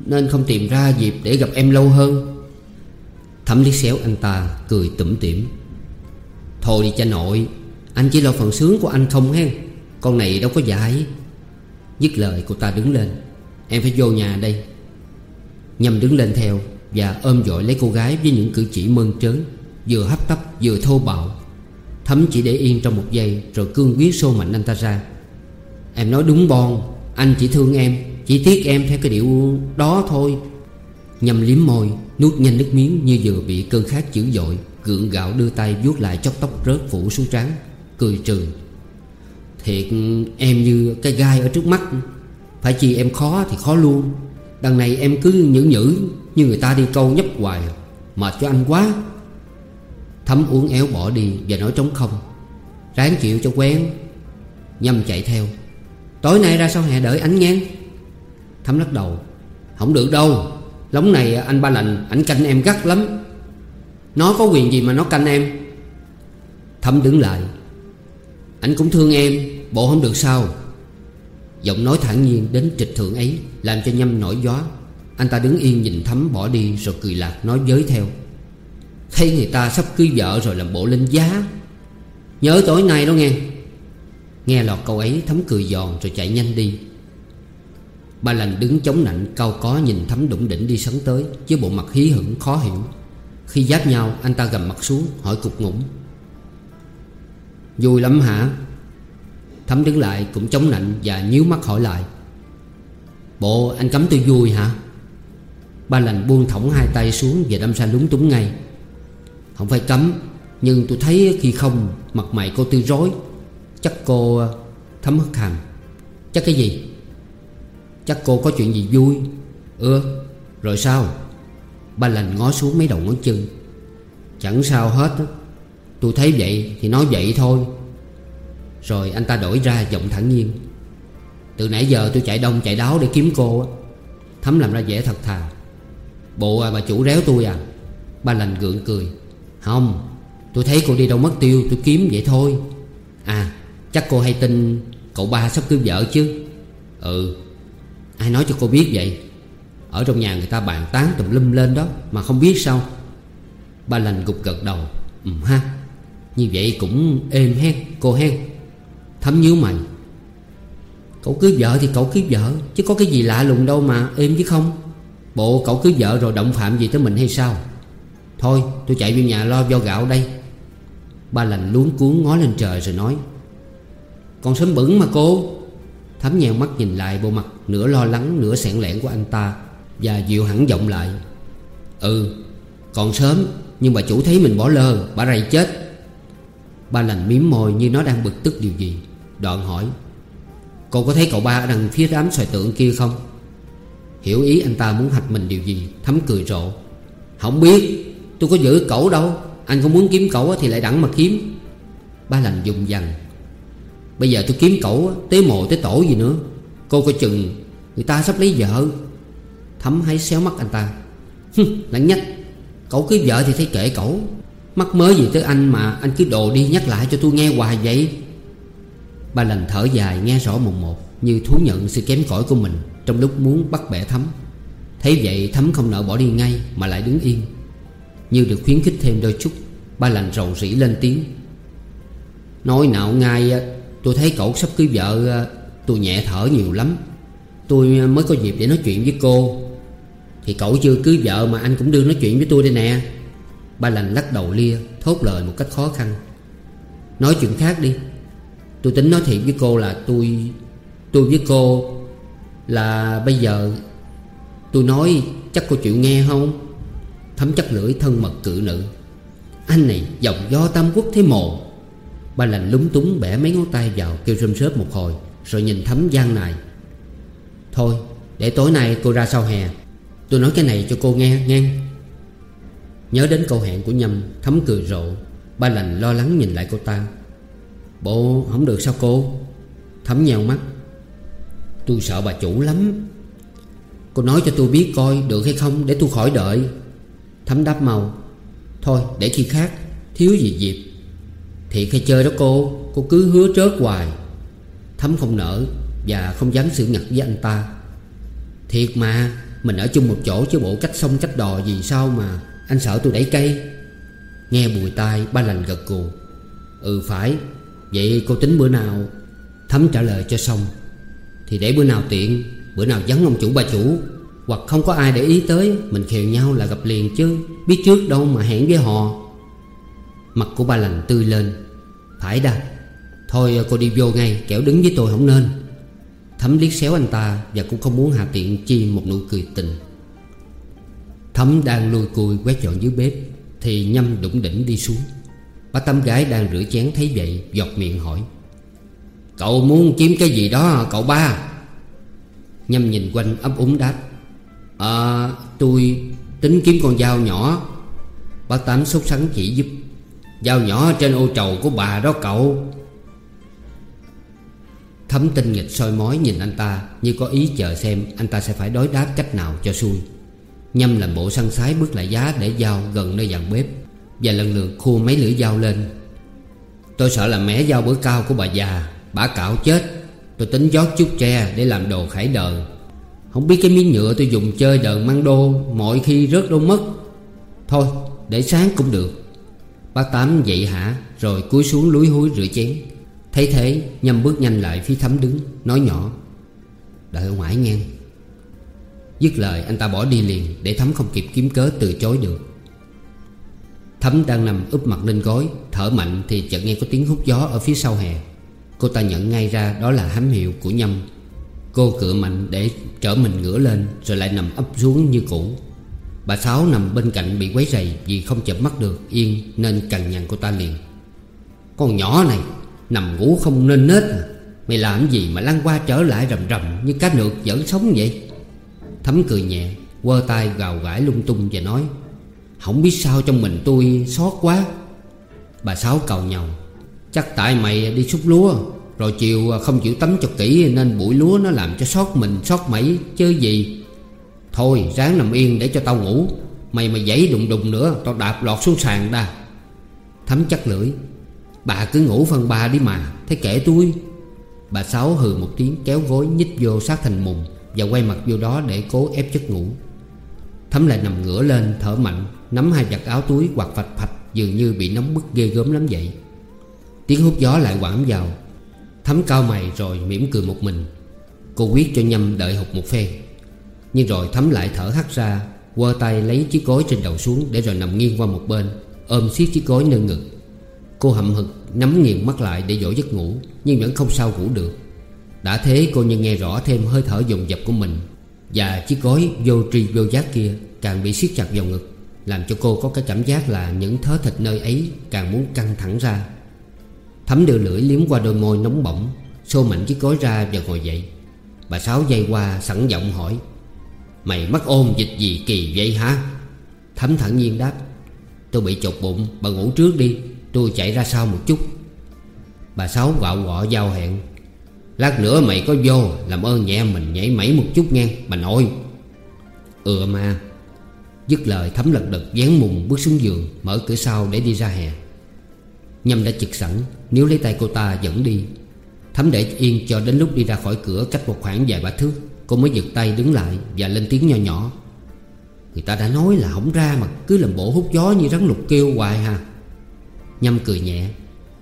Nên không tìm ra dịp để gặp em lâu hơn. Thấm liếc xéo anh ta, Cười tủm tỉm, Thôi đi cha nội anh chỉ lo phần sướng của anh không hen? Con này đâu có dạy Dứt lời, cô ta đứng lên. Em phải vô nhà đây. Nhâm đứng lên theo Và ôm dội lấy cô gái với những cử chỉ mơn trớn, Vừa hấp tấp vừa thô bạo. Thấm chỉ để yên trong một giây, Rồi cương quyết xô mạnh anh ta ra. Em nói đúng bon, Anh chỉ thương em, Chỉ tiếc em theo cái điệu đó thôi. Nhâm liếm môi, Nuốt nhanh nước miếng như vừa bị cơn khát dữ dội, Gượng gạo đưa tay vuốt lại chóc tóc rớt phủ xuống trán. Cười trừ. Thiệt, em như cái gai ở trước mắt. Phải chi em khó thì khó luôn. Đằng này em cứ nhữ nhữ Như người ta đi câu nhấp hoài, Mệt cho anh quá. Thấm uống éo bỏ đi và nói trống không. Ráng chịu cho quen. Nhâm chạy theo. Tối nay ra sau hè đợi anh nghe? Thấm lắc đầu. Không được đâu. Lóng này anh ba lành, Ảnh canh em gắt lắm. Nó có quyền gì mà nó canh em? Thấm đứng lại. Anh cũng thương em, Bộ không được sao. Giọng nói thản nhiên đến trịch thượng ấy Làm cho nhâm nổi gió. Anh ta đứng yên nhìn Thấm bỏ đi Rồi cười lạc nói với theo. Thấy người ta sắp cưới vợ rồi làm bộ lên giá. Nhớ tối nay đó nghe. Nghe lọt câu ấy, Thấm cười giòn rồi chạy nhanh đi. Ba lành đứng chống nạnh, cao có nhìn Thấm đụng đỉnh đi sấn tới, Với bộ mặt hí hửng, khó hiểu. Khi giáp nhau, anh ta gầm mặt xuống, hỏi cục ngủng. Vui lắm hả? Thấm đứng lại cũng chống nạnh Và nhíu mắt hỏi lại. Bộ, anh cấm tôi vui hả? Ba lành buông thõng hai tay xuống Và đâm ra lúng túng ngay. Không phải cấm, Nhưng tôi thấy khi không, Mặt mày cô tư rối. Chắc cô ờ, thấm hất hàm. Chắc cái gì? Chắc cô có chuyện gì vui? Ừ Rồi sao? Ba lành ngó xuống mấy đầu ngón chân. Chẳng sao hết Tôi thấy vậy thì nói vậy thôi. Rồi anh ta đổi ra giọng thẳng nhiên. Từ nãy giờ tôi chạy đông chạy đáo để kiếm cô Thấm làm ra vẻ thật thà. Bộ à, bà chủ réo tôi à. Ba lành gượng cười. Không Tôi thấy cô đi đâu mất tiêu tôi kiếm vậy thôi. À chắc cô hay tin Cậu ba sắp cưới vợ chứ? Ừ. Ai nói cho cô biết vậy? Ở trong nhà người ta bàn tán tùm lum lên đó Mà không biết sao. Ba lành gục gật đầu. Ừ ha. Như vậy cũng êm hen, cô hen. Thấm nhíu mày. Cậu cưới vợ thì cậu cưới vợ, Chứ có cái gì lạ lùng đâu mà êm chứ không. Bộ cậu cưới vợ rồi động phạm gì tới mình hay sao? Thôi, tôi chạy vô nhà lo vo gạo đây. Ba lành luống cuốn ngó lên trời rồi nói. Còn sớm bẩn mà cô. Thấm nhèo mắt nhìn lại bộ mặt Nửa lo lắng, nửa sẹn lẹn của anh ta Và dịu hẳn giọng lại. Ừ còn sớm, Nhưng bà chủ thấy mình bỏ lơ, Bà rầy chết. Ba lành miếm môi như nó đang bực tức điều gì. Đoạn hỏi Cô có thấy cậu ba ở đằng phía đám xoài tượng kia không? Hiểu ý anh ta muốn hạch mình điều gì Thấm cười rộ. Không biết Tôi có giữ cậu đâu. Anh không muốn kiếm cậu thì lại đặng mà kiếm. Ba lành dùng dằn Bây giờ tôi kiếm cậu Tế mộ tế tổ gì nữa. Cô coi chừng Người ta sắp lấy vợ. Thấm hái xéo mắt anh ta Hừ, lạnh nhách Cậu cưới vợ thì thấy kệ cậu. Mắc mới gì tới anh mà anh cứ đồ đi nhắc lại cho tôi nghe hoài vậy. Ba lành thở dài nghe rõ mồm một, Như thú nhận sự kém cỏi của mình Trong lúc muốn bắt bẻ Thấm Thấy vậy Thấm không nỡ bỏ đi ngay Mà lại đứng yên. Như được khuyến khích thêm đôi chút, Ba lành rầu rĩ lên tiếng. Nói nào ngay, Tôi thấy cậu sắp cưới vợ, Tôi nhẹ thở nhiều lắm. Tôi mới có dịp để nói chuyện với cô. Thì cậu chưa cưới vợ mà anh cũng đương nói chuyện với tôi đây nè. Ba lành lắc đầu lia, Thốt lời một cách khó khăn. Nói chuyện khác đi. Tôi tính nói thiệt với cô là tôi Tôi với cô Là bây giờ Tôi nói chắc cô chịu nghe không? Thấm chắc lưỡi thân mật cự nữ. Anh này giọng do tam quốc thế mồ Ba lành lúng túng bẻ mấy ngón tay vào, Kêu rơm rớp một hồi, Rồi nhìn thấm gian này Thôi, để tối nay cô ra sau hè. Tôi nói cái này cho cô nghe nghe. Nhớ đến câu hẹn của Nhâm, Thấm cười rộ. Ba lành lo lắng nhìn lại cô ta. Bộ, không được sao cô? Thấm nhèo mắt. Tôi sợ bà chủ lắm. Cô nói cho tôi biết coi được hay không Để tôi khỏi đợi. Thấm đáp màu Thôi, để khi khác, Thiếu gì dịp. Thiệt hay chơi đó cô Cô cứ hứa trớt hoài. Thấm không nở Và không dám xử ngặt với anh ta. Thiệt mà, Mình ở chung một chỗ chứ bộ cách sông cách đò gì sao mà. Anh sợ tôi đẩy cây. Nghe bùi tai, ba lành gật gù Ừ phải. Vậy cô tính bữa nào Thấm trả lời cho xong. Thì để bữa nào tiện, Bữa nào vắng ông chủ bà chủ. Hoặc không có ai để ý tới, Mình khều nhau là gặp liền chứ. Biết trước đâu mà hẹn với họ. Mặt của ba lành tươi lên. Phải đa. Thôi, cô đi vô ngay, kẻo đứng với tôi không nên. Thấm liếc xéo anh ta Và cũng không muốn hạ tiện chi một nụ cười tình. Thấm đang lùi cùi quét dọn dưới bếp, Thì nhâm đụng đỉnh đi xuống. Bà tâm gái đang rửa chén thấy vậy, Giọt miệng hỏi, Cậu muốn kiếm cái gì đó cậu ba? Nhâm nhìn quanh ấp úng đáp À tôi tính kiếm con dao nhỏ. Bà Tám sốt sắng chỉ giúp, Dao nhỏ trên ô trầu của bà đó cậu. Thấm tinh nghịch soi mói nhìn anh ta, Như có ý chờ xem anh ta sẽ phải đối đáp cách nào cho xuôi. Nhâm làm bộ săn sái bước lại giá để dao gần nơi dàn bếp Và lần lượt khua mấy lưỡi dao lên. Tôi sợ là mẻ dao bữa cao của bà già Bà cạo chết. Tôi tính giót chút tre để làm đồ khải đờn Không biết cái miếng nhựa tôi dùng chơi đờn mang đô, Mọi khi rớt đâu mất. Thôi, để sáng cũng được. Bác Tám dậy hả, Rồi cúi xuống lúi húi rửa chén. Thấy thế, nhâm bước nhanh lại phía thấm đứng, Nói nhỏ. Đợi ở ngoài nghe. Dứt lời, anh ta bỏ đi liền Để thấm không kịp kiếm cớ từ chối được. Thấm đang nằm úp mặt lên gối, Thở mạnh thì chợt nghe có tiếng hút gió ở phía sau hè. Cô ta nhận ngay ra đó là hám hiệu của Nhâm. Cô cựa mạnh để trở mình ngửa lên Rồi lại nằm ấp xuống như cũ. Bà Sáu nằm bên cạnh bị quấy rầy Vì không chợp mắt được, yên Nên cằn nhằn cô ta liền. Con nhỏ này, Nằm ngủ không nên nết à Mày làm gì mà lăn qua trở lại rầm rầm Như cá nược vẫn sống vậy? Thấm cười nhẹ, quơ tay gào gãi lung tung và nói, Không biết sao trong mình tôi xót quá. Bà Sáu cầu nhau, Chắc tại mày đi xúc lúa, Rồi chiều không chịu tắm cho kỹ Nên bụi lúa nó làm cho sót mình sót mẩy, Chứ gì. Thôi, ráng nằm yên để cho tao ngủ, Mày mà dãy đùng đùng nữa, Tao đạp lọt xuống sàn đa. Thấm chắc lưỡi, Bà cứ ngủ phần bà đi mà, Thế kể tôi. Bà Sáu hừ một tiếng, kéo gối nhích vô sát thành mùng. Và quay mặt vô đó để cố ép chất ngủ. Thấm lại nằm ngửa lên, thở mạnh, Nắm hai vạt áo túi quạt phạch phạch Dường như bị nóng bức ghê gớm lắm vậy. Tiếng hút gió lại quảng vào. Thấm cao mày rồi mỉm cười một mình. Cô quyết cho nhâm đợi hụt một phen Nhưng rồi thấm lại thở hắt ra, quơ tay lấy chiếc gối trên đầu xuống Để rồi nằm nghiêng qua một bên, Ôm siết chiếc gối nơi ngực. Cô hậm hực, nắm nghiền mắt lại để dỗ giấc ngủ, Nhưng vẫn không sao ngủ được. Đã thế cô như nghe rõ thêm hơi thở dồn dập của mình. Và chiếc gối vô tri vô giác kia Càng bị siết chặt vào ngực, Làm cho cô có cái cảm giác là những thớ thịt nơi ấy Càng muốn căng thẳng ra. Thấm đưa lưỡi liếm qua đôi môi nóng bỏng, Xô mạnh chiếc gối ra và ngồi dậy. Bà Sáu dây qua sẵn giọng hỏi, Mày mắc ôm dịch gì kỳ vậy hả? Thấm thẳng nhiên đáp, Tôi bị chột bụng, Bà ngủ trước đi, Tôi chạy ra sau một chút. Bà Sáu quạo quọ giao hẹn Lát nữa mày có vô, Làm ơn nhẹ mình nhảy mẩy một chút nghe, Bà nội. Ừ mà. Dứt lời, thấm lật đật dán mùng bước xuống giường, Mở cửa sau để đi ra hè. Nhâm đã chực sẵn Nếu lấy tay cô ta dẫn đi. Thấm để yên cho đến lúc đi ra khỏi cửa Cách một khoảng vài ba thước, Cô mới giật tay đứng lại Và lên tiếng nho nhỏ. Người ta đã nói là không ra mà cứ làm bộ hút gió như rắn lục kêu hoài ha Nhâm cười nhẹ.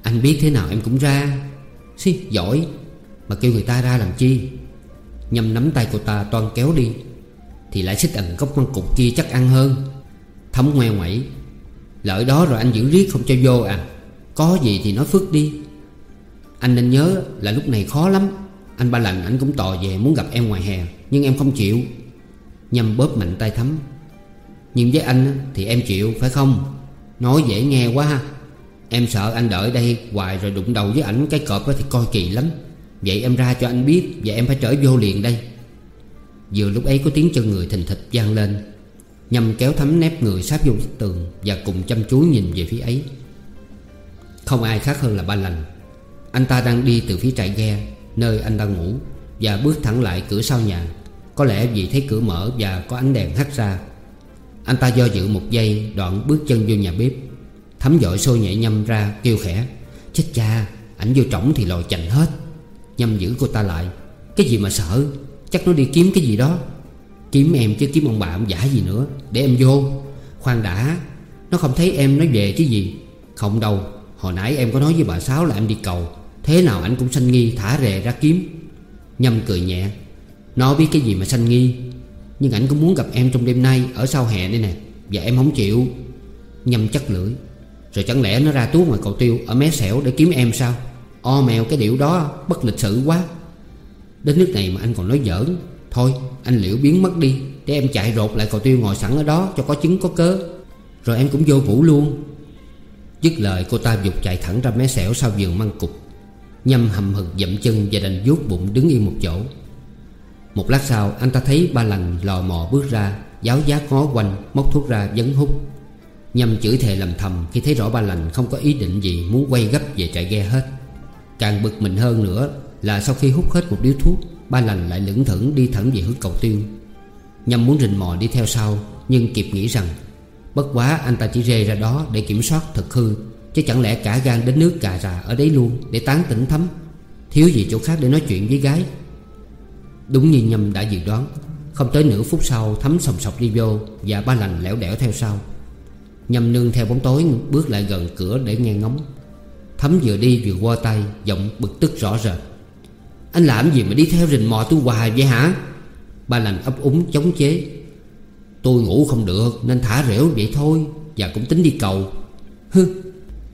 Anh biết thế nào em cũng ra. Xí, giỏi. Mà kêu người ta ra làm chi? Nhâm nắm tay cô ta toan kéo đi, Thì lại xích ẩn góc măng cục kia chắc ăn hơn. Thấm ngoe ngoẩy Lợi đó rồi anh giữ riết không cho vô à Có gì thì nói phước đi. Anh nên nhớ là lúc này khó lắm, Anh ba lành anh cũng tò về muốn gặp em ngoài hè, Nhưng em không chịu. Nhâm bóp mạnh tay thấm. Nhưng với anh thì em chịu, phải không? Nói dễ nghe quá ha. Em sợ anh đợi đây hoài rồi đụng đầu với ảnh cái cọp thì coi kỳ lắm. Vậy em ra cho anh biết Và em phải trở vô liền đây. Vừa lúc ấy có tiếng chân người thình thịch vang lên Nhâm kéo thấm nép người sát vô tường Và cùng chăm chú nhìn về phía ấy. Không ai khác hơn là ba lành. Anh ta đang đi từ phía trại ghe, Nơi anh đang ngủ, Và bước thẳng lại cửa sau nhà. Có lẽ vì thấy cửa mở và có ánh đèn hắt ra, Anh ta do dự một giây, Đoạn bước chân vô nhà bếp. Thấm dội sôi nhẹ nhâm ra, kêu khẽ, Chết cha, Ảnh vô trỏng thì lòi chành hết. Nhằm giữ cô ta lại. Cái gì mà sợ? Chắc nó đi kiếm cái gì đó. Kiếm em chứ kiếm ông bà, ông giả gì nữa. Để em vô. Khoan đã, Nó không thấy em nói về chứ gì. Không đâu, Hồi nãy em có nói với bà Sáu là em đi cầu. Thế nào anh cũng sanh nghi, thả rề ra kiếm. Nhâm cười nhẹ. Nó biết cái gì mà sanh nghi, Nhưng ảnh cũng muốn gặp em trong đêm nay Ở sau hè đây nè. Và em không chịu. Nhâm chắc lưỡi. Rồi chẳng lẽ nó ra tuốt ngoài cầu tiêu Ở mé xẻo để kiếm em sao? O mèo, cái điệu đó bất lịch sự quá. Đến nước này mà anh còn nói giỡn. Thôi, anh liễu biến mất đi, Để em chạy rột lại cầu tiêu ngồi sẵn ở đó Cho có chứng có cớ. Rồi em cũng vô vũ luôn. Dứt lời, cô ta dục chạy thẳng ra mé xẻo sau giường măng cục Nhâm hầm hực dậm chân và đành vuốt bụng đứng yên một chỗ. Một lát sau, anh ta thấy ba lần lò mò bước ra, Giáo giác ngó quanh, Móc thuốc ra dấn hút Nhâm chửi thề lầm thầm khi thấy rõ ba lành không có ý định gì muốn quay gấp về trại ghe hết. Càng bực mình hơn nữa là sau khi hút hết một điếu thuốc, Ba lành lại lững thững đi thẳng về hướng cầu tiêu. Nhâm muốn rình mò đi theo sau, Nhưng kịp nghĩ rằng, Bất quá anh ta chỉ rê ra đó để kiểm soát thật hư, Chứ chẳng lẽ cả gan đến nước cà rà ở đấy luôn Để tán tỉnh thấm? Thiếu gì chỗ khác để nói chuyện với gái. Đúng như Nhâm đã dự đoán, Không tới nửa phút sau thấm sòng sọc đi vô Và ba lành lẻo đẻo theo sau. Nhâm nương theo bóng tối bước lại gần cửa để nghe ngóng. Thấm vừa đi vừa qua tay, Giọng bực tức rõ rệt. Anh làm gì mà đi theo rình mò tôi hoài vậy hả? Ba lành ấp úng chống chế. Tôi ngủ không được, nên thả rễu vậy thôi, Và cũng tính đi cầu. Hứ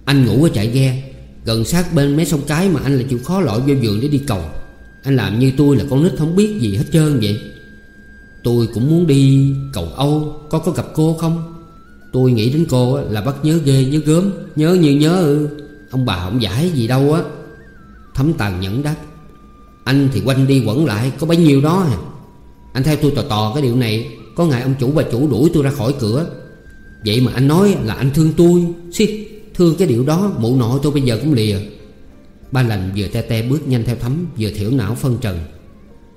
Anh ngủ ở chạy ghe, Gần sát bên mấy sông cái mà anh lại chịu khó lội vô giường để đi cầu. Anh làm như tôi là con nít không biết gì hết trơn vậy. Tôi cũng muốn đi cầu Âu, Có có gặp cô không? Tôi nghĩ đến cô là bắt nhớ ghê, nhớ gớm, Nhớ như nhớ Ông bà không giải gì đâu á. Thấm tàn nhẫn đáp Anh thì quanh đi quẩn lại có bấy nhiêu đó à? Anh theo tôi tò tò cái điều này Có ngày ông chủ bà chủ đuổi tôi ra khỏi cửa. Vậy mà anh nói là anh thương tôi. Xí, Thương cái điều đó mụ nội tôi bây giờ cũng lìa. Ba lành vừa te te bước nhanh theo thấm Vừa thiểu não phân trần.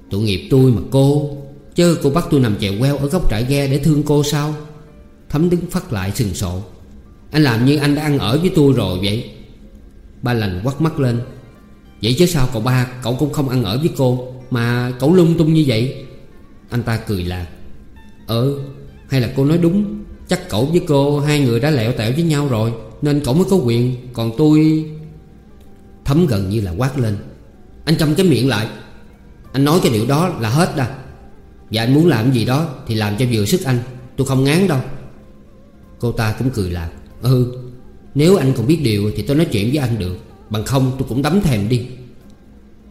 Tội nghiệp tôi mà cô chớ cô bắt tôi nằm chèo queo ở góc trại ghe để thương cô sao? Thấm đứng phát lại sừng sộ Anh làm như anh đã ăn ở với tôi rồi vậy. Ba lành quắt mắt lên. Vậy chứ sao cậu ba, Cậu cũng không ăn ở với cô Mà cậu lung tung như vậy? Anh ta cười lạc Ờ hay là cô nói đúng. Chắc cậu với cô hai người đã lẹo tẹo với nhau rồi, Nên cậu mới có quyền. Còn tôi Thấm gần như là quát lên, Anh cầm cái miệng lại. Anh nói cái điều đó là hết đó Và anh muốn làm gì đó Thì làm cho vừa sức anh. Tôi không ngán đâu. Cô ta cũng cười lạc Ừ nếu anh còn biết điều thì tôi nói chuyện với anh được. Bằng không, tôi cũng đấm thèm đi.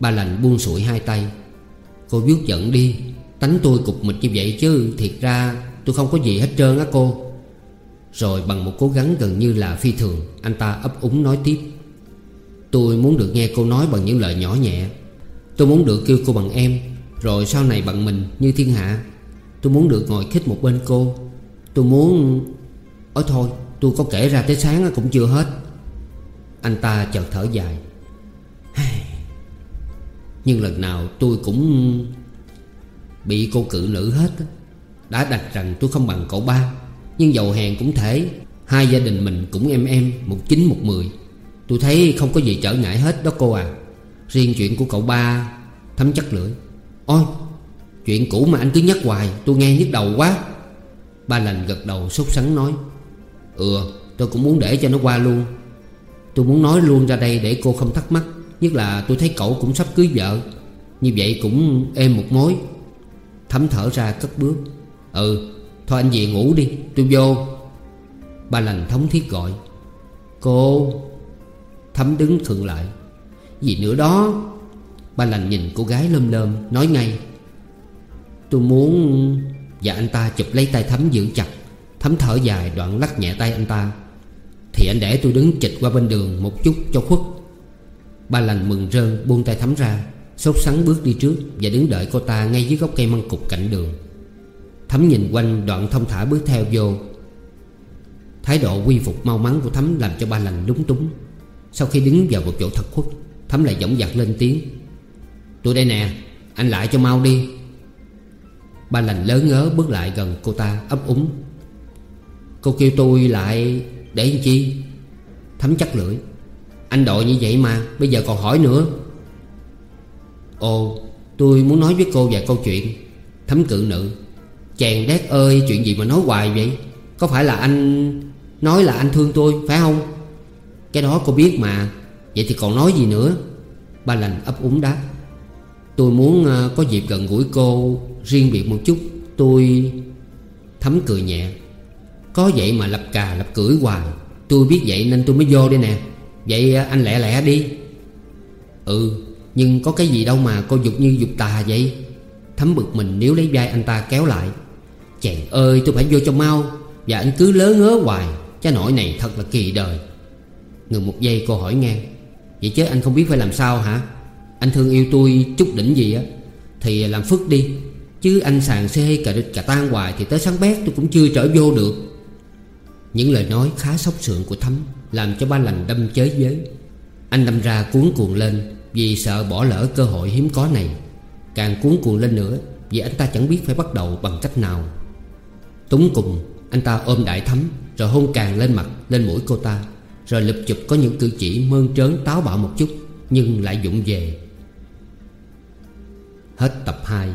Ba lành buông sụi hai tay. Cô vuốt giận đi. Tánh tôi cục mịch như vậy chứ, Thiệt ra tôi không có gì hết trơn á cô. Rồi bằng một cố gắng gần như là phi thường, Anh ta ấp úng nói tiếp. Tôi muốn được nghe cô nói bằng những lời nhỏ nhẹ. Tôi muốn được kêu cô bằng em. Rồi sau này bằng mình như thiên hạ. Tôi muốn được ngồi khích một bên cô. Tôi muốn Ôi thôi tôi có kể ra tới sáng cũng chưa hết. Anh ta chợt thở dài. Nhưng lần nào tôi cũng Bị cô cự nữ hết Đã đặt rằng tôi không bằng cậu ba, Nhưng giàu hèn cũng thể. Hai gia đình mình cũng em em, Một chín, một mười. Tôi thấy không có gì trở ngại hết đó cô à. Riêng chuyện của cậu ba, Thấm chắc lưỡi. Ôi, Chuyện cũ mà anh cứ nhắc hoài, Tôi nghe nhức đầu quá. Ba lành gật đầu sốt sắng nói. Ừ tôi cũng muốn để cho nó qua luôn. Tôi muốn nói luôn ra đây để cô không thắc mắc, Nhất là tôi thấy cậu cũng sắp cưới vợ. Như vậy cũng êm một mối. Thấm thở ra cất bước. Ừ Thôi anh về ngủ đi, Tôi vô. Ba lành thống thiết gọi. Cô, Thấm đứng khựng lại. Gì nữa đó, Ba lành nhìn cô gái lơm lơm, Nói ngay. Tôi muốn Và anh ta chụp lấy tay Thấm giữ chặt. Thấm thở dài đoạn lắc nhẹ tay anh ta. Thì anh để tôi đứng chịch qua bên đường Một chút cho khuất. Ba lành mừng rơn buông tay Thấm ra, Sốt sắng bước đi trước Và đứng đợi cô ta ngay dưới gốc cây măng cục cạnh đường. Thấm nhìn quanh đoạn thông thả bước theo vô. Thái độ quy phục mau mắn của Thấm Làm cho ba lành lúng túng. Sau khi đứng vào một chỗ thật khuất, Thấm lại dõng dạc lên tiếng. Tôi đây nè, Anh lại cho mau đi. Ba lành lớn ngớ bước lại gần cô ta ấp úng. Cô kêu tôi lại để làm chi? Thấm chắc lưỡi. Anh đội như vậy mà, Bây giờ còn hỏi nữa. Ồ, tôi muốn nói với cô vài câu chuyện. Thấm cự nữ. Chàng đét ơi, chuyện gì mà nói hoài vậy? Có phải là anh Nói là anh thương tôi, phải không? Cái đó cô biết mà. Vậy thì còn nói gì nữa? Ba lành ấp úng đáp. Tôi muốn ờ, có dịp gần gũi cô Riêng biệt một chút. Tôi Thấm cười nhẹ. Có vậy mà lập cà, lập cưỡi hoài. Tôi biết vậy nên tôi mới vô đây nè. Vậy à, anh lẹ lẹ đi. Ừ Nhưng có cái gì đâu mà cô dục như dục tà vậy. Thấm bực mình nếu lấy vai anh ta kéo lại. Chàng ơi, tôi phải vô cho mau. Và anh cứ lớn ngớ hoài. Cha nội này thật là kỳ đời. Ngừng một giây cô hỏi ngang. Vậy chứ anh không biết phải làm sao hả? Anh thương yêu tôi chút đỉnh gì á. Thì làm phức đi. Chứ anh sàn xê cà địch cà tan hoài Thì tới sáng bét tôi cũng chưa trở vô được. Những lời nói khá sốc sượng của Thấm Làm cho ba lành đâm chới giới. Anh đâm ra cuốn cuồng lên Vì sợ bỏ lỡ cơ hội hiếm có này. Càng cuốn cuồng lên nữa Vì anh ta chẳng biết phải bắt đầu bằng cách nào. Túng cùng, Anh ta ôm đại thấm Rồi hôn càng lên mặt, lên mũi cô ta, Rồi lụp chụp có những cử chỉ mơn trớn táo bạo một chút Nhưng lại dụng về. Hết tập 2